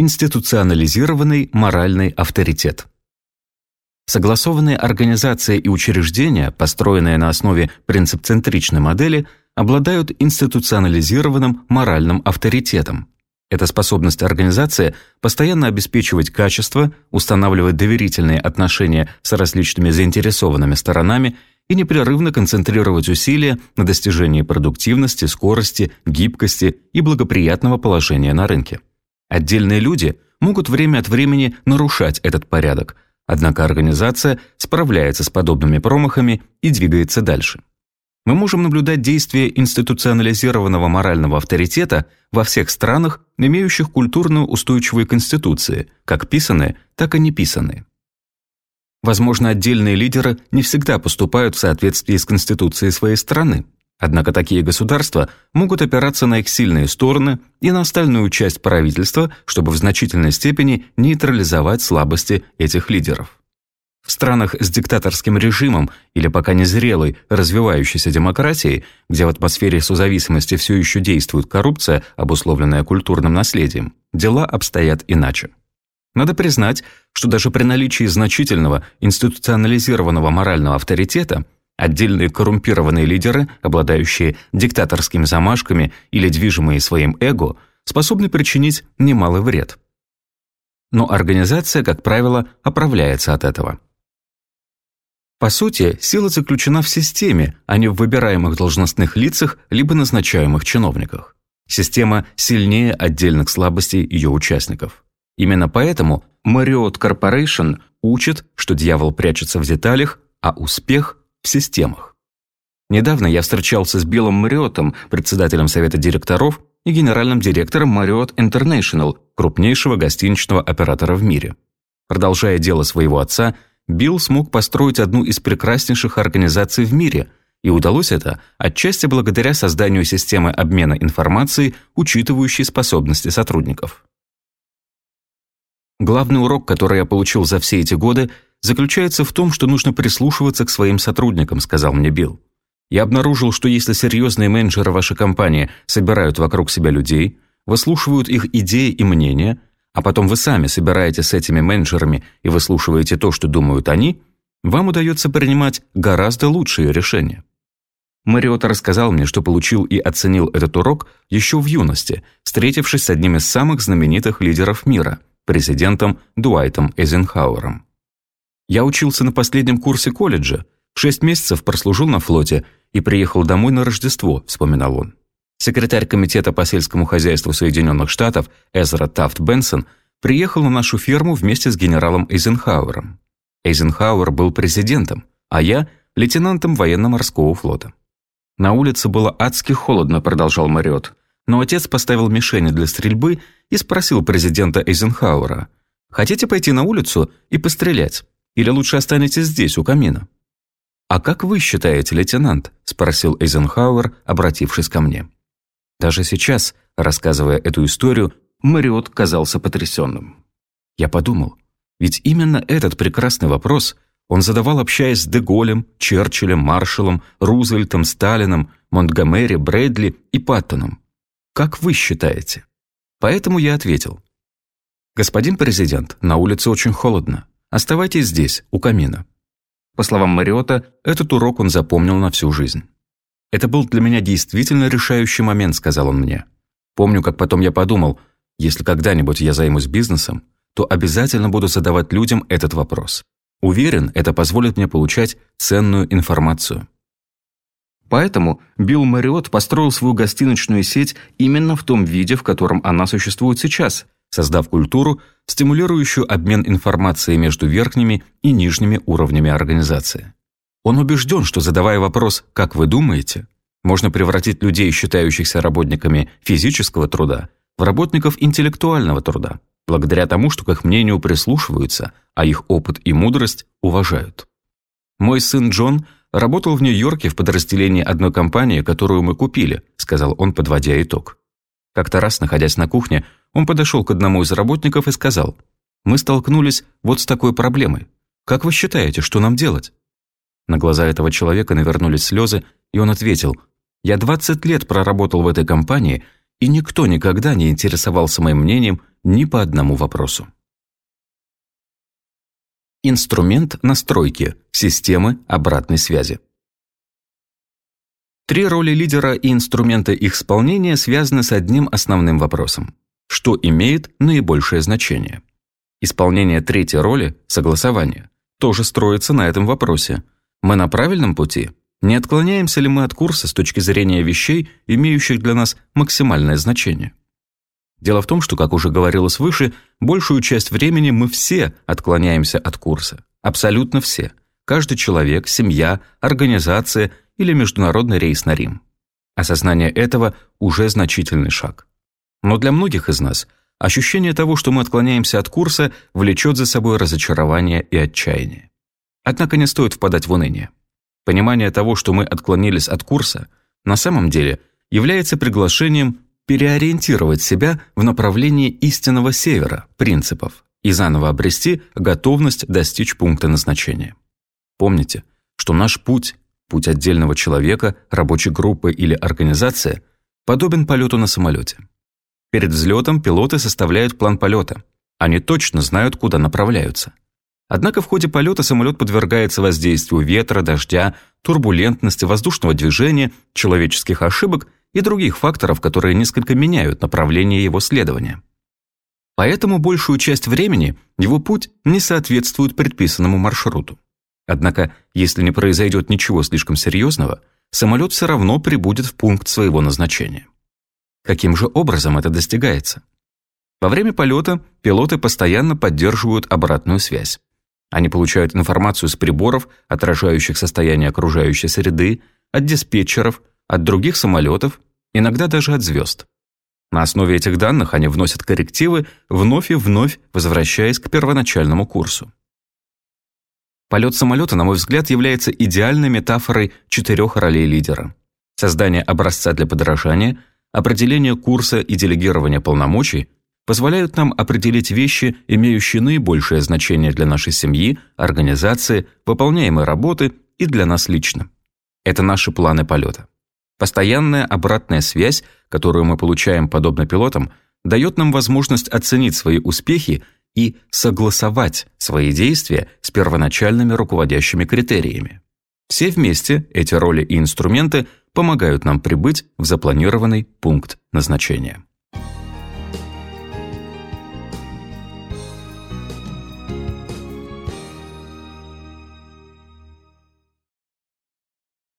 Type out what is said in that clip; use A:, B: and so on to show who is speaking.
A: Институционализированный моральный авторитет. Согласованные организации и учреждения, построенные на основе принцип-центричной модели, обладают институционализированным моральным авторитетом. Это способность организации постоянно обеспечивать качество, устанавливать доверительные отношения с различными заинтересованными сторонами и непрерывно концентрировать усилия на достижении продуктивности, скорости, гибкости и благоприятного положения на рынке. Отдельные люди могут время от времени нарушать этот порядок, однако организация справляется с подобными промахами и двигается дальше. Мы можем наблюдать действия институционализированного морального авторитета во всех странах, имеющих культурную устойчивые конституции, как писанные, так и неписанные. Возможно, отдельные лидеры не всегда поступают в соответствии с конституцией своей страны, Однако такие государства могут опираться на их сильные стороны и на остальную часть правительства, чтобы в значительной степени нейтрализовать слабости этих лидеров. В странах с диктаторским режимом или пока незрелой развивающейся демократией, где в атмосфере созависимости все еще действует коррупция, обусловленная культурным наследием, дела обстоят иначе. Надо признать, что даже при наличии значительного институционализированного морального авторитета – Отдельные коррумпированные лидеры, обладающие диктаторскими замашками или движимые своим эго, способны причинить немалый вред. Но организация, как правило, оправляется от этого. По сути, сила заключена в системе, а не в выбираемых должностных лицах либо назначаемых чиновниках. Система сильнее отдельных слабостей ее участников. Именно поэтому Marriott Corporation учит, что дьявол прячется в деталях, а успех системах. Недавно я встречался с Биллом Мариотом, председателем совета директоров и генеральным директором Marriott International, крупнейшего гостиничного оператора в мире. Продолжая дело своего отца, Билл смог построить одну из прекраснейших организаций в мире, и удалось это отчасти благодаря созданию системы обмена информацией, учитывающей способности сотрудников. Главный урок, который я получил за все эти годы – заключается в том, что нужно прислушиваться к своим сотрудникам», сказал мне Билл. «Я обнаружил, что если серьезные менеджеры вашей компании собирают вокруг себя людей, выслушивают их идеи и мнения, а потом вы сами собираете с этими менеджерами и выслушиваете то, что думают они, вам удается принимать гораздо лучшие решения». Мариота рассказал мне, что получил и оценил этот урок еще в юности, встретившись с одним из самых знаменитых лидеров мира, президентом Дуайтом Эйзенхауэром. Я учился на последнем курсе колледжа, шесть месяцев прослужил на флоте и приехал домой на Рождество», – вспоминал он. Секретарь Комитета по сельскому хозяйству Соединенных Штатов Эзра Тафт Бенсон приехал на нашу ферму вместе с генералом Эйзенхауэром. Эйзенхауэр был президентом, а я – лейтенантом военно-морского флота. «На улице было адски холодно», – продолжал Мариот. Но отец поставил мишени для стрельбы и спросил президента Эйзенхауэра, «Хотите пойти на улицу и пострелять?» Или лучше останетесь здесь, у камина?» «А как вы считаете, лейтенант?» – спросил Эйзенхауэр, обратившись ко мне. Даже сейчас, рассказывая эту историю, Мариот казался потрясенным. Я подумал, ведь именно этот прекрасный вопрос он задавал, общаясь с Деголем, Черчиллем, Маршалом, Рузвельтом, Сталином, Монтгомери, Брэдли и Паттоном. Как вы считаете? Поэтому я ответил. «Господин президент, на улице очень холодно. Оставайтесь здесь, у камина». По словам Мариота, этот урок он запомнил на всю жизнь. «Это был для меня действительно решающий момент», — сказал он мне. «Помню, как потом я подумал, если когда-нибудь я займусь бизнесом, то обязательно буду задавать людям этот вопрос. Уверен, это позволит мне получать ценную информацию». Поэтому Билл Мариот построил свою гостиничную сеть именно в том виде, в котором она существует сейчас — создав культуру, стимулирующую обмен информацией между верхними и нижними уровнями организации. Он убежден, что задавая вопрос «как вы думаете?», можно превратить людей, считающихся работниками физического труда, в работников интеллектуального труда, благодаря тому, что к их мнению прислушиваются, а их опыт и мудрость уважают. «Мой сын Джон работал в Нью-Йорке в подразделении одной компании, которую мы купили», сказал он, подводя итог. Как-то раз, находясь на кухне, он подошел к одному из работников и сказал, «Мы столкнулись вот с такой проблемой. Как вы считаете, что нам делать?» На глаза этого человека навернулись слезы, и он ответил, «Я 20 лет проработал в этой компании, и никто никогда не интересовался моим мнением ни по одному вопросу. Инструмент настройки системы обратной связи. Три роли лидера и инструменты их исполнения связаны с одним основным вопросом. Что имеет наибольшее значение? Исполнение третьей роли, согласование, тоже строится на этом вопросе. Мы на правильном пути? Не отклоняемся ли мы от курса с точки зрения вещей, имеющих для нас максимальное значение? Дело в том, что, как уже говорилось выше, большую часть времени мы все отклоняемся от курса. Абсолютно все. Каждый человек, семья, организация или международный рейс на Рим. Осознание этого уже значительный шаг. Но для многих из нас ощущение того, что мы отклоняемся от курса, влечет за собой разочарование и отчаяние. Однако не стоит впадать в уныние. Понимание того, что мы отклонились от курса, на самом деле является приглашением переориентировать себя в направлении истинного севера, принципов, и заново обрести готовность достичь пункта назначения. Помните, что наш путь, путь отдельного человека, рабочей группы или организации, подобен полету на самолете. Перед взлетом пилоты составляют план полета. Они точно знают, куда направляются. Однако в ходе полета самолет подвергается воздействию ветра, дождя, турбулентности, воздушного движения, человеческих ошибок и других факторов, которые несколько меняют направление его следования. Поэтому большую часть времени его путь не соответствует предписанному маршруту. Однако, если не произойдет ничего слишком серьезного, самолет все равно прибудет в пункт своего назначения. Каким же образом это достигается? Во время полета пилоты постоянно поддерживают обратную связь. Они получают информацию с приборов, отражающих состояние окружающей среды, от диспетчеров, от других самолетов, иногда даже от звезд. На основе этих данных они вносят коррективы, вновь и вновь возвращаясь к первоначальному курсу. Полет самолета, на мой взгляд, является идеальной метафорой четырех ролей лидера. Создание образца для подражания, определение курса и делегирование полномочий позволяют нам определить вещи, имеющие наибольшее значение для нашей семьи, организации, выполняемой работы и для нас лично. Это наши планы полета. Постоянная обратная связь, которую мы получаем подобно пилотам, дает нам возможность оценить свои успехи и согласовать свои действия с первоначальными руководящими критериями. Все вместе эти роли и инструменты помогают нам прибыть в запланированный пункт назначения.